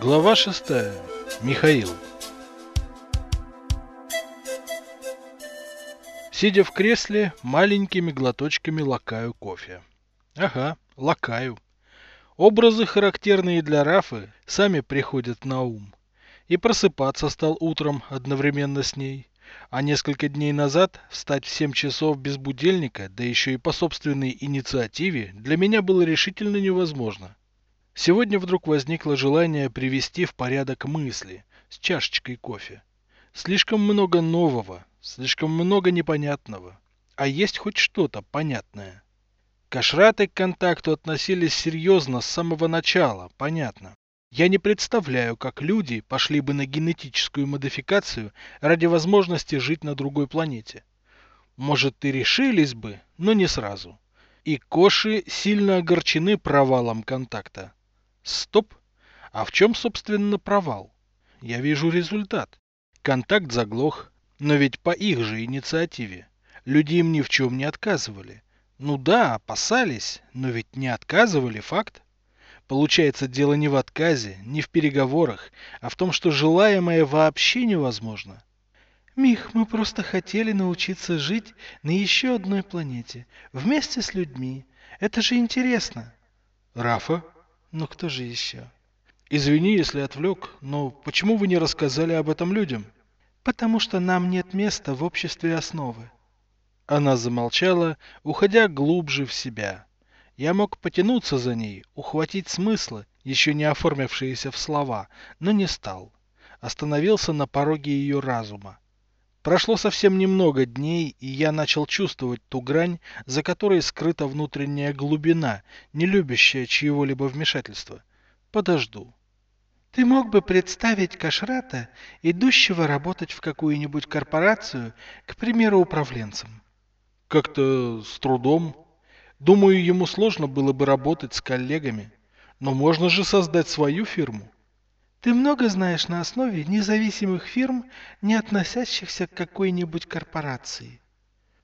Глава шестая. Михаил. Сидя в кресле, маленькими глоточками лакаю кофе. Ага, лакаю. Образы, характерные для Рафы, сами приходят на ум. И просыпаться стал утром одновременно с ней. А несколько дней назад встать в 7 часов без будильника, да еще и по собственной инициативе, для меня было решительно невозможно. Сегодня вдруг возникло желание привести в порядок мысли с чашечкой кофе. Слишком много нового, слишком много непонятного. А есть хоть что-то понятное. Кашраты к контакту относились серьезно с самого начала, понятно. Я не представляю, как люди пошли бы на генетическую модификацию ради возможности жить на другой планете. Может, и решились бы, но не сразу. И Коши сильно огорчены провалом контакта. Стоп. А в чем, собственно, провал? Я вижу результат. Контакт заглох, но ведь по их же инициативе. Люди им ни в чем не отказывали. Ну да, опасались, но ведь не отказывали, факт. Получается, дело не в отказе, не в переговорах, а в том, что желаемое вообще невозможно. Мих, мы просто хотели научиться жить на еще одной планете, вместе с людьми. Это же интересно. Рафа? Ну кто же еще? Извини, если отвлек, но почему вы не рассказали об этом людям? Потому что нам нет места в обществе основы. Она замолчала, уходя глубже в себя. Я мог потянуться за ней, ухватить смыслы, еще не оформившиеся в слова, но не стал. Остановился на пороге ее разума. Прошло совсем немного дней, и я начал чувствовать ту грань, за которой скрыта внутренняя глубина, не любящая чьего-либо вмешательства. Подожду. Ты мог бы представить Кашрата, идущего работать в какую-нибудь корпорацию, к примеру, управленцем? Как-то с трудом. Думаю, ему сложно было бы работать с коллегами. Но можно же создать свою фирму. Ты много знаешь на основе независимых фирм, не относящихся к какой-нибудь корпорации?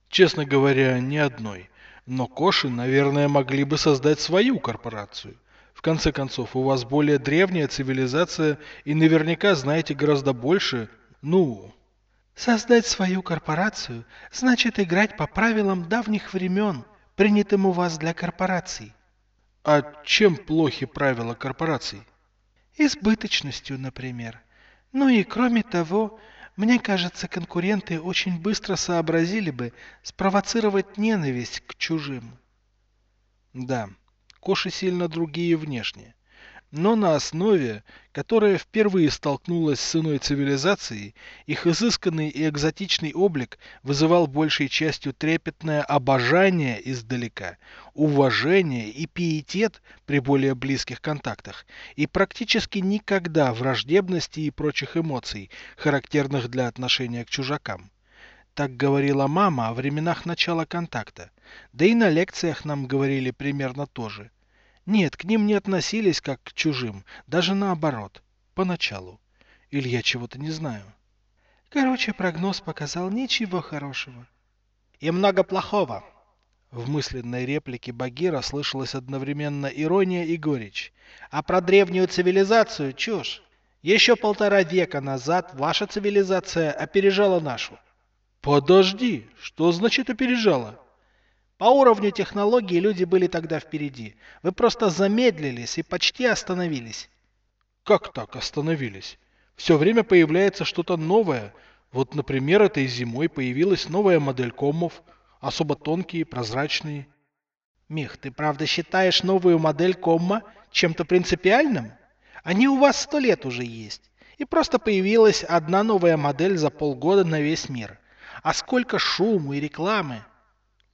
Честно говоря, ни одной. Но Коши, наверное, могли бы создать свою корпорацию. В конце концов, у вас более древняя цивилизация и наверняка знаете гораздо больше, ну... Создать свою корпорацию значит играть по правилам давних времен, принятым у вас для корпораций. А чем плохи правила корпораций? Избыточностью, например. Ну и кроме того, мне кажется, конкуренты очень быстро сообразили бы спровоцировать ненависть к чужим. Да, коши сильно другие внешне но на основе, которая впервые столкнулась с иной цивилизацией, их изысканный и экзотичный облик вызывал большей частью трепетное обожание издалека, уважение и пиетет при более близких контактах, и практически никогда враждебности и прочих эмоций, характерных для отношения к чужакам. Так говорила мама о временах начала контакта, да и на лекциях нам говорили примерно то же – нет, к ним не относились как к чужим, даже наоборот, поначалу. Или я чего-то не знаю. Короче, прогноз показал ничего хорошего. И много плохого. В мысленной реплике Багира слышалась одновременно ирония и горечь. А про древнюю цивилизацию чушь. Еще полтора века назад ваша цивилизация опережала нашу. Подожди, что значит опережала? По уровню технологий люди были тогда впереди. Вы просто замедлились и почти остановились. Как так остановились? Все время появляется что-то новое. Вот, например, этой зимой появилась новая модель комов, особо тонкие, прозрачные. Мих, ты правда считаешь новую модель комма чем-то принципиальным? Они у вас сто лет уже есть. И просто появилась одна новая модель за полгода на весь мир. А сколько шума и рекламы.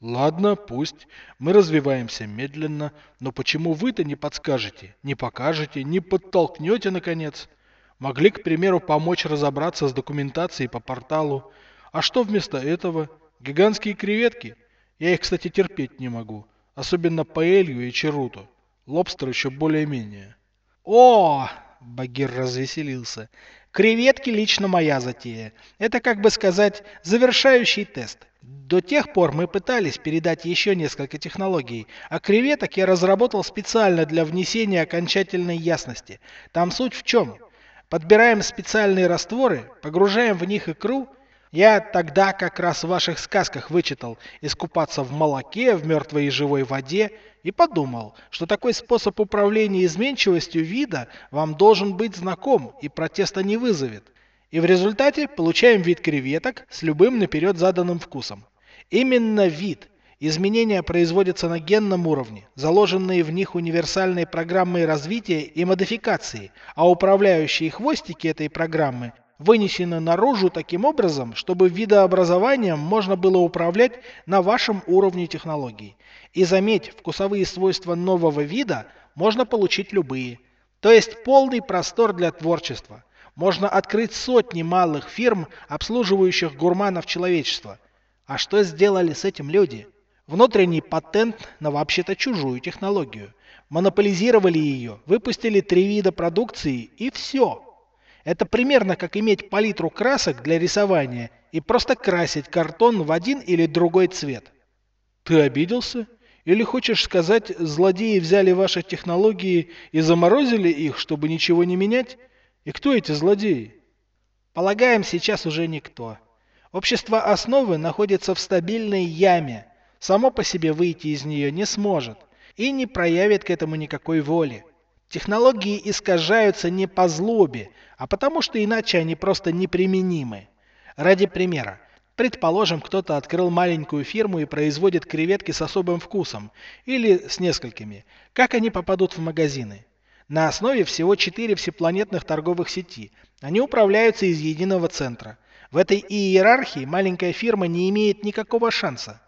Ладно, пусть. Мы развиваемся медленно, но почему вы-то не подскажете, не покажете, не подтолкнете, наконец? Могли, к примеру, помочь разобраться с документацией по порталу. А что вместо этого? Гигантские креветки? Я их, кстати, терпеть не могу. Особенно паэлью и черуту. Лобстер еще более-менее. О! Багир развеселился. Креветки лично моя затея. Это, как бы сказать, завершающий тест. До тех пор мы пытались передать еще несколько технологий, а креветок я разработал специально для внесения окончательной ясности. Там суть в чем? Подбираем специальные растворы, погружаем в них икру. Я тогда как раз в ваших сказках вычитал искупаться в молоке, в мертвой и живой воде и подумал, что такой способ управления изменчивостью вида вам должен быть знаком и протеста не вызовет. И в результате получаем вид креветок с любым наперед заданным вкусом. Именно вид. Изменения производятся на генном уровне, заложенные в них универсальные программы развития и модификации, а управляющие хвостики этой программы вынесены наружу таким образом, чтобы видообразованием можно было управлять на вашем уровне технологий. И заметь, вкусовые свойства нового вида можно получить любые. То есть полный простор для творчества. Можно открыть сотни малых фирм, обслуживающих гурманов человечества. А что сделали с этим люди? Внутренний патент на вообще-то чужую технологию. Монополизировали ее, выпустили три вида продукции и все. Это примерно как иметь палитру красок для рисования и просто красить картон в один или другой цвет. Ты обиделся? Или хочешь сказать, злодеи взяли ваши технологии и заморозили их, чтобы ничего не менять? И кто эти злодеи? Полагаем, сейчас уже никто. Общество основы находится в стабильной яме. Само по себе выйти из нее не сможет и не проявит к этому никакой воли. Технологии искажаются не по злобе, а потому что иначе они просто неприменимы. Ради примера. Предположим, кто-то открыл маленькую фирму и производит креветки с особым вкусом, или с несколькими. Как они попадут в магазины? На основе всего 4 всепланетных торговых сети. Они управляются из единого центра. В этой иерархии маленькая фирма не имеет никакого шанса.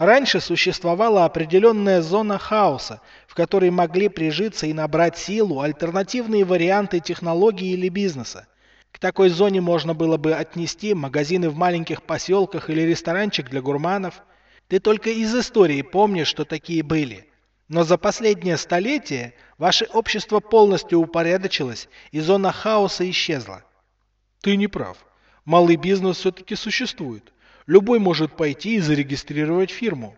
Раньше существовала определенная зона хаоса, в которой могли прижиться и набрать силу альтернативные варианты технологии или бизнеса. К такой зоне можно было бы отнести магазины в маленьких поселках или ресторанчик для гурманов. Ты только из истории помнишь, что такие были. Но за последнее столетие ваше общество полностью упорядочилось, и зона хаоса исчезла. Ты не прав. Малый бизнес все-таки существует. Любой может пойти и зарегистрировать фирму.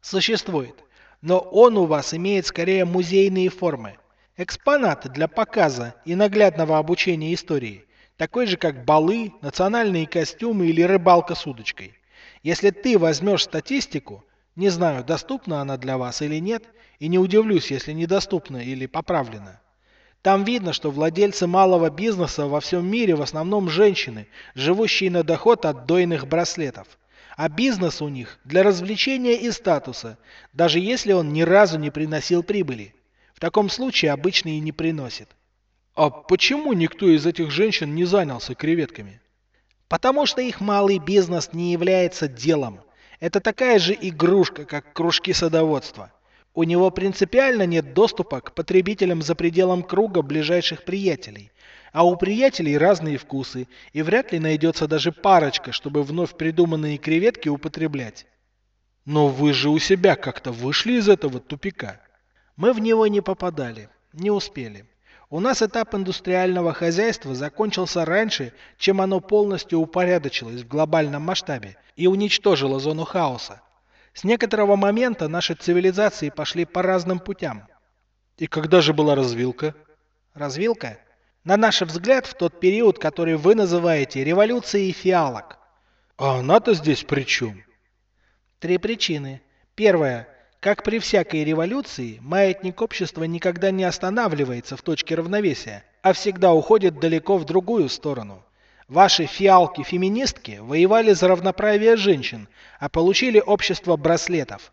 Существует. Но он у вас имеет скорее музейные формы. Экспонаты для показа и наглядного обучения истории. Такой же, как балы, национальные костюмы или рыбалка с удочкой. Если ты возьмешь статистику, не знаю, доступна она для вас или нет, и не удивлюсь, если недоступна или поправлена. Там видно, что владельцы малого бизнеса во всем мире в основном женщины, живущие на доход от дойных браслетов. А бизнес у них для развлечения и статуса, даже если он ни разу не приносил прибыли. В таком случае обычно и не приносит. А почему никто из этих женщин не занялся креветками? Потому что их малый бизнес не является делом. Это такая же игрушка, как кружки садоводства. У него принципиально нет доступа к потребителям за пределом круга ближайших приятелей. А у приятелей разные вкусы, и вряд ли найдется даже парочка, чтобы вновь придуманные креветки употреблять. Но вы же у себя как-то вышли из этого тупика. Мы в него не попадали, не успели. У нас этап индустриального хозяйства закончился раньше, чем оно полностью упорядочилось в глобальном масштабе и уничтожило зону хаоса. С некоторого момента наши цивилизации пошли по разным путям. И когда же была развилка? Развилка? На наш взгляд, в тот период, который вы называете революцией фиалок. А она-то здесь при чем? Три причины. Первая. Как при всякой революции, маятник общества никогда не останавливается в точке равновесия, а всегда уходит далеко в другую сторону. Ваши фиалки-феминистки воевали за равноправие женщин, а получили общество браслетов.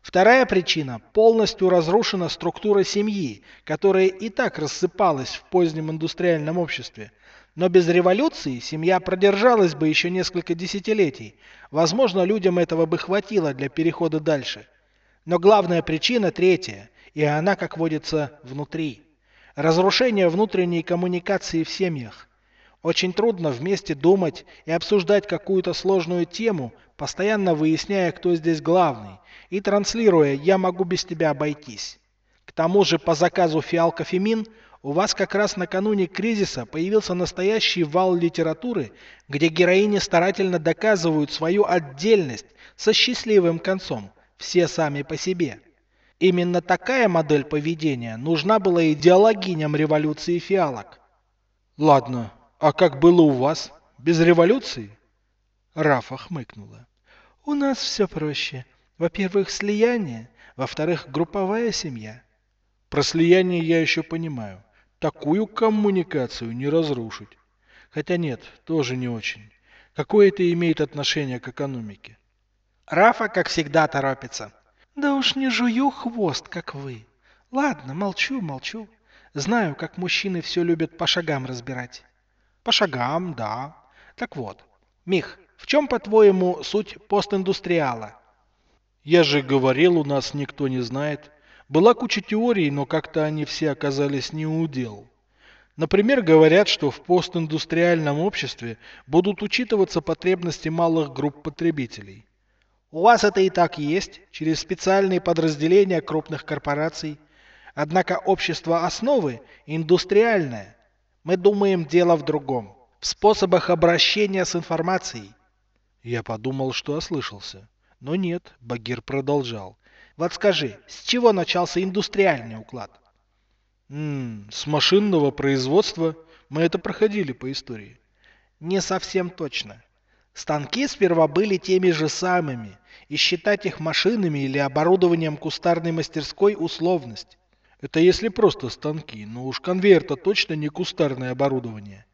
Вторая причина – полностью разрушена структура семьи, которая и так рассыпалась в позднем индустриальном обществе. Но без революции семья продержалась бы еще несколько десятилетий. Возможно, людям этого бы хватило для перехода дальше. Но главная причина третья, и она, как водится, внутри. Разрушение внутренней коммуникации в семьях. Очень трудно вместе думать и обсуждать какую-то сложную тему, постоянно выясняя, кто здесь главный, и транслируя «я могу без тебя обойтись». К тому же по заказу Фиалка Фемин У вас как раз накануне кризиса появился настоящий вал литературы, где героини старательно доказывают свою отдельность со счастливым концом, все сами по себе. Именно такая модель поведения нужна была идеологиням революции фиалок. Ладно, а как было у вас? Без революции? Рафа хмыкнула. У нас все проще. Во-первых, слияние, во-вторых, групповая семья. Про слияние я еще понимаю. Такую коммуникацию не разрушить. Хотя нет, тоже не очень. Какое это имеет отношение к экономике? Рафа, как всегда, торопится. Да уж не жую хвост, как вы. Ладно, молчу, молчу. Знаю, как мужчины все любят по шагам разбирать. По шагам, да. Так вот, Мих, в чем, по-твоему, суть постиндустриала? Я же говорил, у нас никто не знает. Была куча теорий, но как-то они все оказались не у дел. Например, говорят, что в постиндустриальном обществе будут учитываться потребности малых групп потребителей. У вас это и так есть, через специальные подразделения крупных корпораций. Однако общество основы индустриальное. Мы думаем, дело в другом. В способах обращения с информацией. Я подумал, что ослышался. Но нет, Багир продолжал. Вот скажи, с чего начался индустриальный уклад? М с машинного производства. Мы это проходили по истории. Не совсем точно. Станки сперва были теми же самыми, и считать их машинами или оборудованием кустарной мастерской условность. Это если просто станки, но уж конвейер-то точно не кустарное оборудование.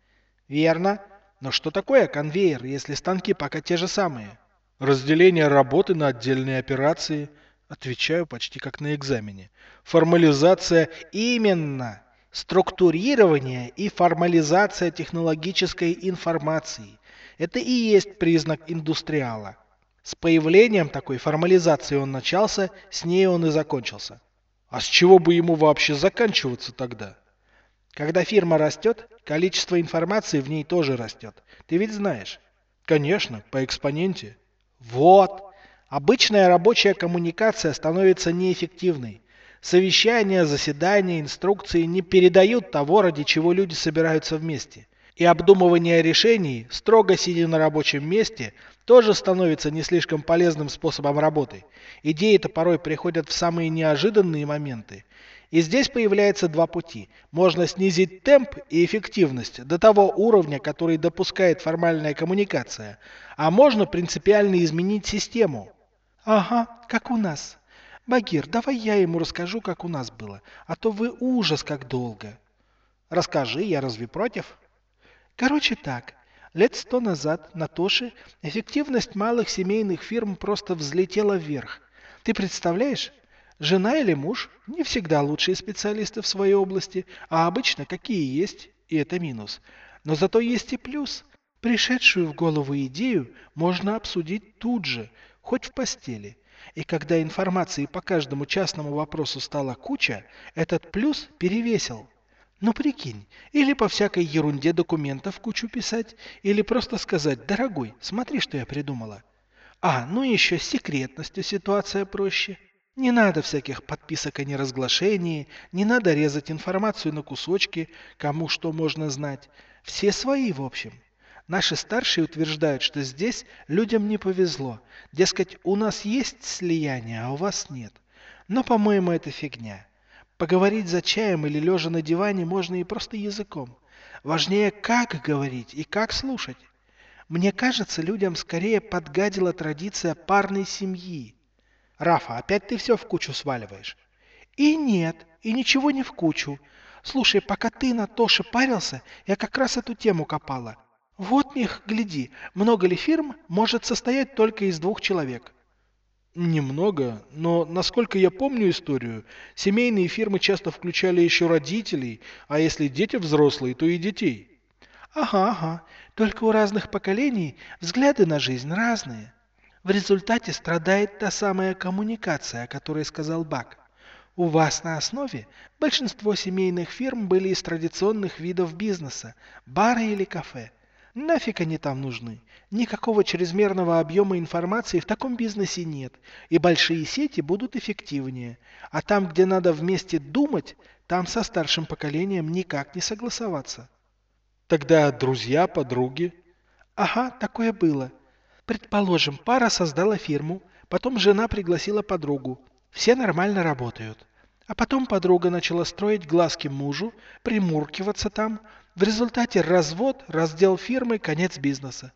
Верно. Но что такое конвейер, если станки пока те же самые? Разделение работы на отдельные операции. Отвечаю почти как на экзамене. Формализация. Именно. Структурирование и формализация технологической информации. Это и есть признак индустриала. С появлением такой формализации он начался, с ней он и закончился. А с чего бы ему вообще заканчиваться тогда? Когда фирма растет, количество информации в ней тоже растет. Ты ведь знаешь? Конечно, по экспоненте. Вот. Обычная рабочая коммуникация становится неэффективной. Совещания, заседания, инструкции не передают того, ради чего люди собираются вместе. И обдумывание решений, строго сидя на рабочем месте, тоже становится не слишком полезным способом работы. Идеи-то порой приходят в самые неожиданные моменты. И здесь появляется два пути. Можно снизить темп и эффективность до того уровня, который допускает формальная коммуникация, а можно принципиально изменить систему. Ага, как у нас. Багир, давай я ему расскажу, как у нас было, а то вы ужас как долго. Расскажи, я разве против? Короче так, Лет сто назад на Тоше эффективность малых семейных фирм просто взлетела вверх. Ты представляешь? Жена или муж не всегда лучшие специалисты в своей области, а обычно какие есть, и это минус. Но зато есть и плюс. Пришедшую в голову идею можно обсудить тут же, хоть в постели. И когда информации по каждому частному вопросу стала куча, этот плюс перевесил. Ну прикинь, или по всякой ерунде документов кучу писать, или просто сказать, дорогой, смотри, что я придумала. А, ну и еще с секретностью ситуация проще. Не надо всяких подписок о неразглашении, не надо резать информацию на кусочки, кому что можно знать. Все свои, в общем. Наши старшие утверждают, что здесь людям не повезло. Дескать, у нас есть слияние, а у вас нет. Но, по-моему, это фигня. Поговорить за чаем или лежа на диване можно и просто языком. Важнее, как говорить и как слушать. Мне кажется, людям скорее подгадила традиция парной семьи. Рафа, опять ты все в кучу сваливаешь. И нет, и ничего не в кучу. Слушай, пока ты на Тоше парился, я как раз эту тему копала. Вот, Мих, гляди, много ли фирм может состоять только из двух человек? Немного, но насколько я помню историю, семейные фирмы часто включали еще родителей, а если дети взрослые, то и детей. Ага, ага. Только у разных поколений взгляды на жизнь разные. В результате страдает та самая коммуникация, о которой сказал Бак. У вас на основе большинство семейных фирм были из традиционных видов бизнеса, бара или кафе. Нафиг они там нужны? Никакого чрезмерного объема информации в таком бизнесе нет, и большие сети будут эффективнее. А там, где надо вместе думать, там со старшим поколением никак не согласоваться. Тогда друзья, подруги? Ага, такое было. Предположим, пара создала фирму, потом жена пригласила подругу. Все нормально работают. А потом подруга начала строить глазки мужу, примуркиваться там. В результате развод, раздел фирмы, конец бизнеса.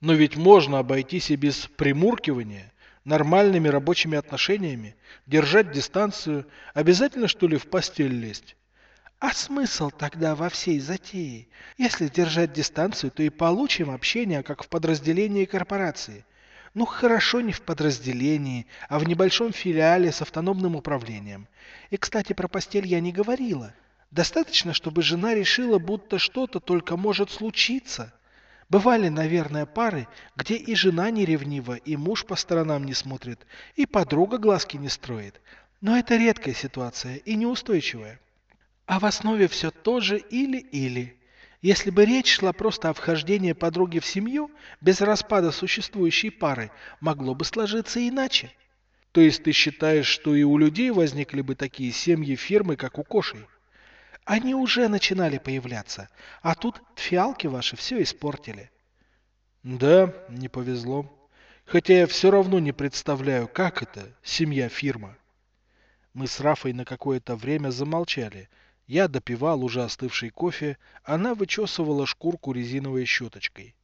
Но ведь можно обойтись и без примуркивания, нормальными рабочими отношениями, держать дистанцию, обязательно что ли в постель лезть? А смысл тогда во всей затее? Если держать дистанцию, то и получим общение, как в подразделении корпорации. Ну хорошо не в подразделении, а в небольшом филиале с автономным управлением. И, кстати, про постель я не говорила. Достаточно, чтобы жена решила, будто что-то только может случиться. Бывали, наверное, пары, где и жена не ревнива, и муж по сторонам не смотрит, и подруга глазки не строит. Но это редкая ситуация и неустойчивая. А в основе все то же или-или. Если бы речь шла просто о вхождении подруги в семью, без распада существующей пары, могло бы сложиться иначе. То есть ты считаешь, что и у людей возникли бы такие семьи фирмы, как у Кошей? Они уже начинали появляться, а тут фиалки ваши все испортили. Да, не повезло. Хотя я все равно не представляю, как это, семья-фирма. Мы с Рафой на какое-то время замолчали – я допивал уже остывший кофе, она вычесывала шкурку резиновой щеточкой.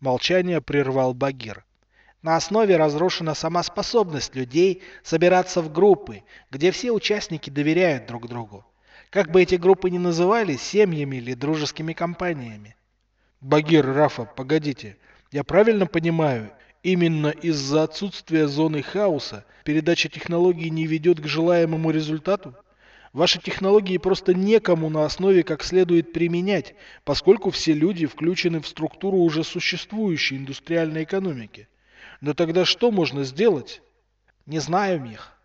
Молчание прервал Багир. На основе разрушена сама способность людей собираться в группы, где все участники доверяют друг другу. Как бы эти группы ни назывались, семьями или дружескими компаниями. Багир, Рафа, погодите. Я правильно понимаю, именно из-за отсутствия зоны хаоса передача технологий не ведет к желаемому результату? Ваши технологии просто некому на основе как следует применять, поскольку все люди включены в структуру уже существующей индустриальной экономики. Но тогда что можно сделать? Не знаю, Мих.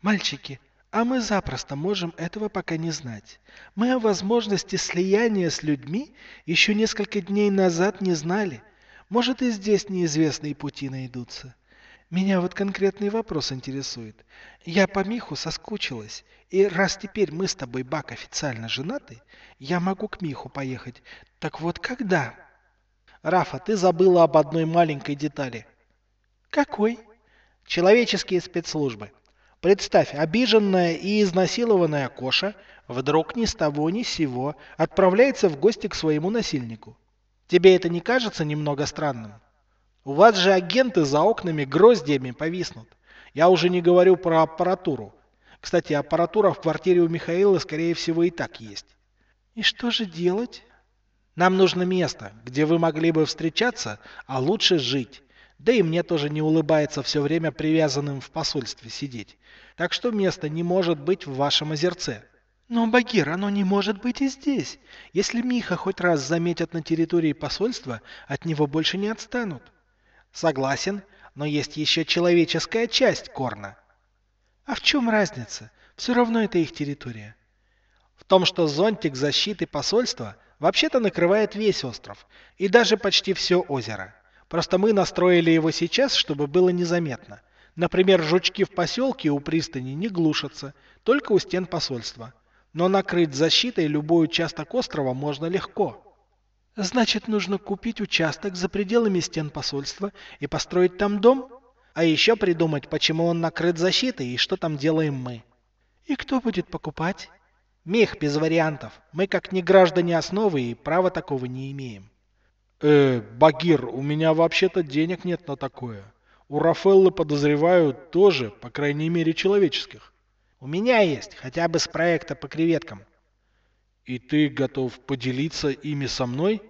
Мальчики, а мы запросто можем этого пока не знать. Мы о возможности слияния с людьми еще несколько дней назад не знали. Может и здесь неизвестные пути найдутся. Меня вот конкретный вопрос интересует. Я по Миху соскучилась, и раз теперь мы с тобой, Бак, официально женаты, я могу к Миху поехать. Так вот когда? Рафа, ты забыла об одной маленькой детали. Какой? Человеческие спецслужбы. Представь, обиженная и изнасилованная Коша вдруг ни с того ни с сего отправляется в гости к своему насильнику. Тебе это не кажется немного странным? У вас же агенты за окнами гроздьями повиснут. Я уже не говорю про аппаратуру. Кстати, аппаратура в квартире у Михаила, скорее всего, и так есть. И что же делать? Нам нужно место, где вы могли бы встречаться, а лучше жить. Да и мне тоже не улыбается все время привязанным в посольстве сидеть. Так что место не может быть в вашем озерце. Но, Багир, оно не может быть и здесь. Если Миха хоть раз заметят на территории посольства, от него больше не отстанут. Согласен, но есть еще человеческая часть Корна. А в чем разница? Все равно это их территория. В том, что зонтик защиты посольства вообще-то накрывает весь остров и даже почти все озеро. Просто мы настроили его сейчас, чтобы было незаметно. Например, жучки в поселке у пристани не глушатся, только у стен посольства. Но накрыть защитой любой участок острова можно легко. Значит, нужно купить участок за пределами стен посольства и построить там дом? А еще придумать, почему он накрыт защитой и что там делаем мы. И кто будет покупать? Мех без вариантов. Мы как не граждане основы и права такого не имеем. Э, Багир, у меня вообще-то денег нет на такое. У Рафаэллы, подозреваю, тоже, по крайней мере, человеческих. У меня есть, хотя бы с проекта по креветкам. И ты готов поделиться ими со мной?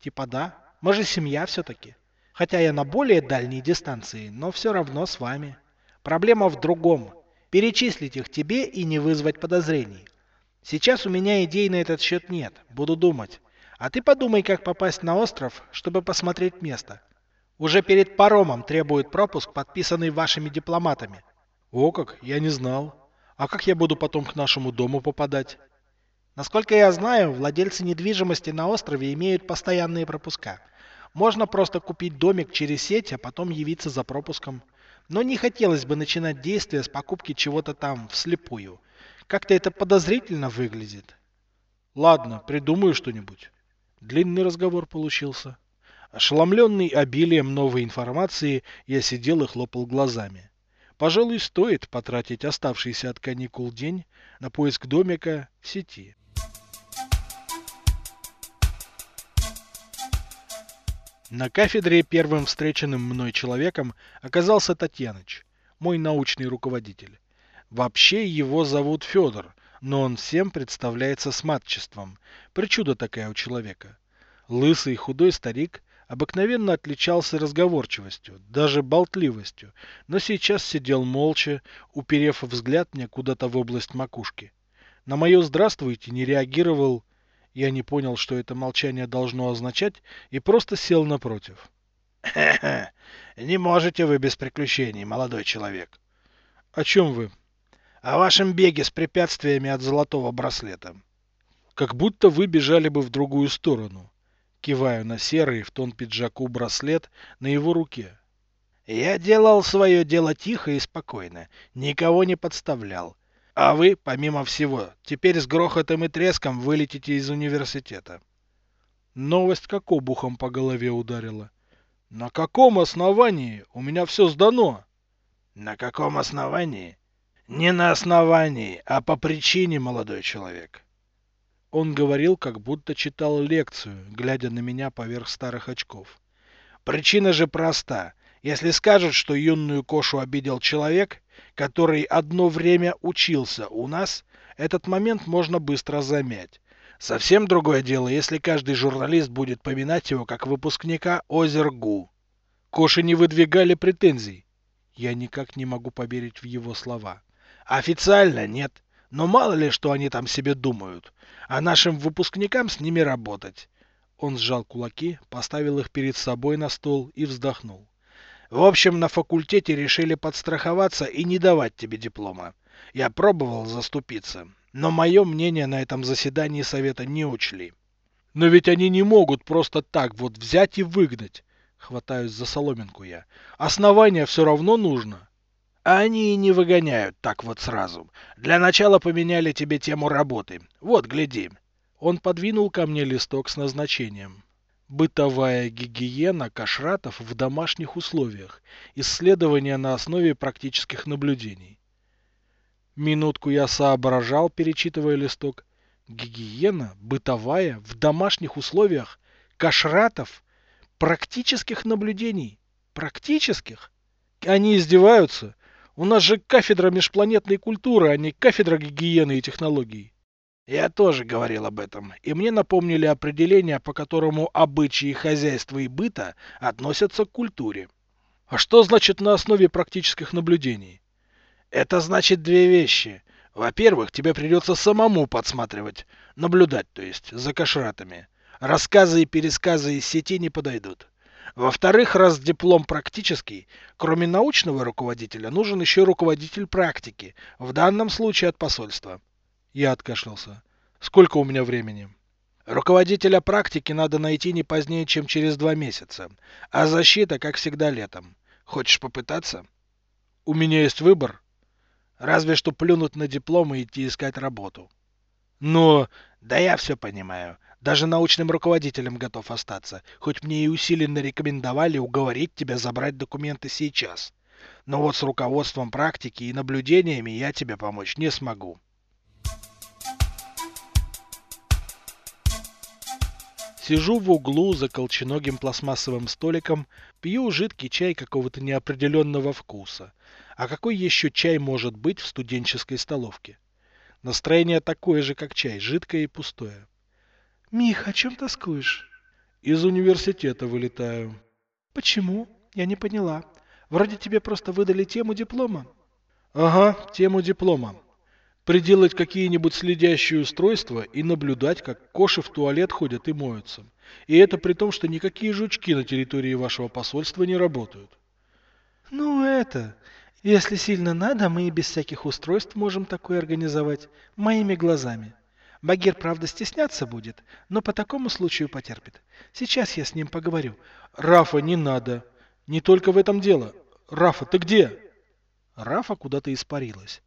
Типа да. Мы же семья все-таки. Хотя я на более дальней дистанции, но все равно с вами. Проблема в другом. Перечислить их тебе и не вызвать подозрений. Сейчас у меня идей на этот счет нет. Буду думать. А ты подумай, как попасть на остров, чтобы посмотреть место. Уже перед паромом требует пропуск, подписанный вашими дипломатами. О как, я не знал. А как я буду потом к нашему дому попадать? Насколько я знаю, владельцы недвижимости на острове имеют постоянные пропуска. Можно просто купить домик через сеть, а потом явиться за пропуском. Но не хотелось бы начинать действие с покупки чего-то там вслепую. Как-то это подозрительно выглядит. Ладно, придумаю что-нибудь. Длинный разговор получился. Ошеломленный обилием новой информации, я сидел и хлопал глазами. Пожалуй, стоит потратить оставшийся от каникул день на поиск домика в сети. На кафедре первым встреченным мной человеком оказался Татьяныч, мой научный руководитель. Вообще его зовут Федор, но он всем представляется с матчеством. Причуда такая у человека. Лысый худой старик обыкновенно отличался разговорчивостью, даже болтливостью, но сейчас сидел молча, уперев взгляд мне куда-то в область макушки. На мое «здравствуйте» не реагировал, я не понял, что это молчание должно означать, и просто сел напротив. Не можете вы без приключений, молодой человек. О чем вы? О вашем беге с препятствиями от золотого браслета. Как будто вы бежали бы в другую сторону. Киваю на серый в тон пиджаку браслет на его руке. Я делал свое дело тихо и спокойно, никого не подставлял. А вы, помимо всего, теперь с грохотом и треском вылетите из университета. Новость как обухом по голове ударила. На каком основании? У меня все сдано. На каком основании? Не на основании, а по причине, молодой человек. Он говорил, как будто читал лекцию, глядя на меня поверх старых очков. Причина же проста. Если скажут, что юную кошу обидел человек, который одно время учился у нас, этот момент можно быстро замять. Совсем другое дело, если каждый журналист будет поминать его как выпускника Озергу. Коши не выдвигали претензий. Я никак не могу поверить в его слова. Официально нет. Но мало ли, что они там себе думают. А нашим выпускникам с ними работать. Он сжал кулаки, поставил их перед собой на стол и вздохнул. В общем, на факультете решили подстраховаться и не давать тебе диплома. Я пробовал заступиться, но мое мнение на этом заседании совета не учли. Но ведь они не могут просто так вот взять и выгнать. Хватаюсь за соломинку я. Основание все равно нужно. Они и не выгоняют так вот сразу. Для начала поменяли тебе тему работы. Вот, гляди. Он подвинул ко мне листок с назначением. Бытовая гигиена кашратов в домашних условиях. Исследования на основе практических наблюдений. Минутку я соображал, перечитывая листок. Гигиена, бытовая, в домашних условиях, кашратов, практических наблюдений. Практических? Они издеваются. У нас же кафедра межпланетной культуры, а не кафедра гигиены и технологий. Я тоже говорил об этом, и мне напомнили определение, по которому обычаи хозяйства и быта относятся к культуре. А что значит на основе практических наблюдений? Это значит две вещи. Во-первых, тебе придется самому подсматривать, наблюдать, то есть, за кашратами. Рассказы и пересказы из сети не подойдут. Во-вторых, раз диплом практический, кроме научного руководителя, нужен еще руководитель практики, в данном случае от посольства. Я откашлялся. Сколько у меня времени? Руководителя практики надо найти не позднее, чем через два месяца. А защита, как всегда, летом. Хочешь попытаться? У меня есть выбор. Разве что плюнуть на диплом и идти искать работу. Но... Да я все понимаю. Даже научным руководителем готов остаться, хоть мне и усиленно рекомендовали уговорить тебя забрать документы сейчас. Но вот с руководством практики и наблюдениями я тебе помочь не смогу. Сижу в углу за колченогим пластмассовым столиком, пью жидкий чай какого-то неопределенного вкуса. А какой еще чай может быть в студенческой столовке? Настроение такое же, как чай, жидкое и пустое. Мих, о чем тоскуешь? Из университета вылетаю. Почему? Я не поняла. Вроде тебе просто выдали тему диплома. Ага, тему диплома. Приделать какие-нибудь следящие устройства и наблюдать, как коши в туалет ходят и моются. И это при том, что никакие жучки на территории вашего посольства не работают. Ну это... Если сильно надо, мы и без всяких устройств можем такое организовать. Моими глазами. Багир, правда, стесняться будет, но по такому случаю потерпит. Сейчас я с ним поговорю. Рафа, не надо. Не только в этом дело. Рафа, ты где? Рафа куда-то испарилась.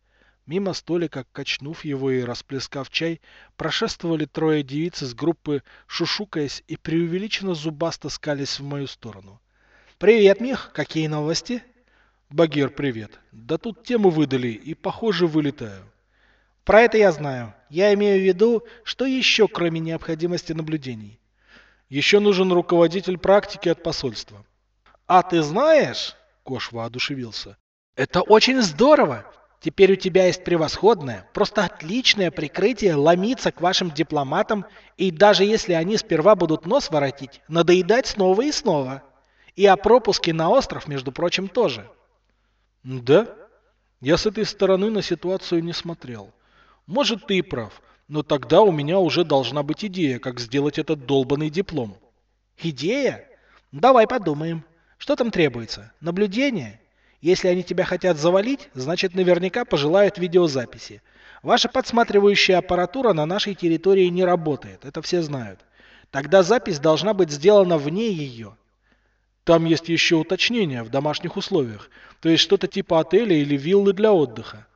Мимо столика, качнув его и расплескав чай, прошествовали трое девиц из группы, шушукаясь и преувеличенно зубасто скались в мою сторону. «Привет, Мих! Какие новости?» «Багир, привет. Да тут тему выдали, и, похоже, вылетаю». Про это я знаю. Я имею в виду, что еще, кроме необходимости наблюдений. Еще нужен руководитель практики от посольства. А ты знаешь, Кош воодушевился, это очень здорово. Теперь у тебя есть превосходное, просто отличное прикрытие ломиться к вашим дипломатам, и даже если они сперва будут нос воротить, надоедать снова и снова. И о пропуске на остров, между прочим, тоже. Да? Я с этой стороны на ситуацию не смотрел. Может, ты и прав, но тогда у меня уже должна быть идея, как сделать этот долбанный диплом. Идея? Давай подумаем. Что там требуется? Наблюдение? Если они тебя хотят завалить, значит наверняка пожелают видеозаписи. Ваша подсматривающая аппаратура на нашей территории не работает, это все знают. Тогда запись должна быть сделана вне ее. Там есть еще уточнения в домашних условиях, то есть что-то типа отеля или виллы для отдыха.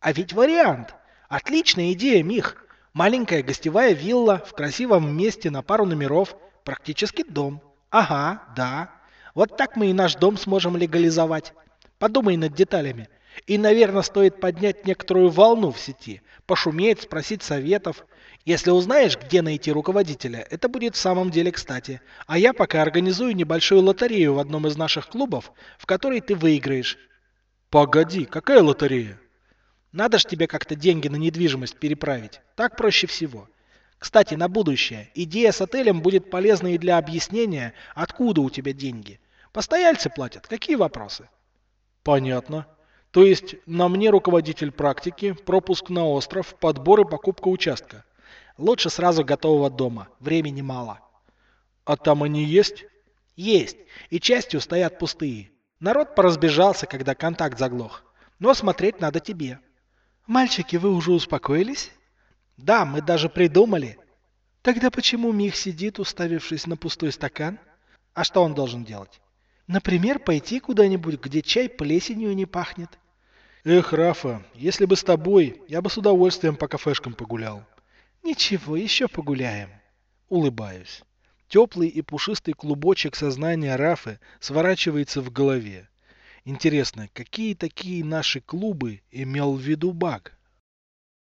А ведь вариант. Отличная идея, Мих. Маленькая гостевая вилла в красивом месте на пару номеров. Практически дом. Ага, да. Вот так мы и наш дом сможем легализовать. Подумай над деталями. И, наверное, стоит поднять некоторую волну в сети. Пошуметь, спросить советов. Если узнаешь, где найти руководителя, это будет в самом деле кстати. А я пока организую небольшую лотерею в одном из наших клубов, в которой ты выиграешь. Погоди, какая лотерея? Надо же тебе как-то деньги на недвижимость переправить. Так проще всего. Кстати, на будущее. Идея с отелем будет полезна и для объяснения, откуда у тебя деньги. Постояльцы платят. Какие вопросы? Понятно. То есть на мне руководитель практики, пропуск на остров, подбор и покупка участка. Лучше сразу готового дома. Времени мало. А там они есть? Есть. И частью стоят пустые. Народ поразбежался, когда контакт заглох. Но смотреть надо тебе. Мальчики, вы уже успокоились? Да, мы даже придумали. Тогда почему Мих сидит, уставившись на пустой стакан? А что он должен делать? Например, пойти куда-нибудь, где чай плесенью не пахнет. Эх, Рафа, если бы с тобой, я бы с удовольствием по кафешкам погулял. Ничего, еще погуляем. Улыбаюсь. Теплый и пушистый клубочек сознания Рафы сворачивается в голове. Интересно, какие такие наши клубы имел в виду Баг?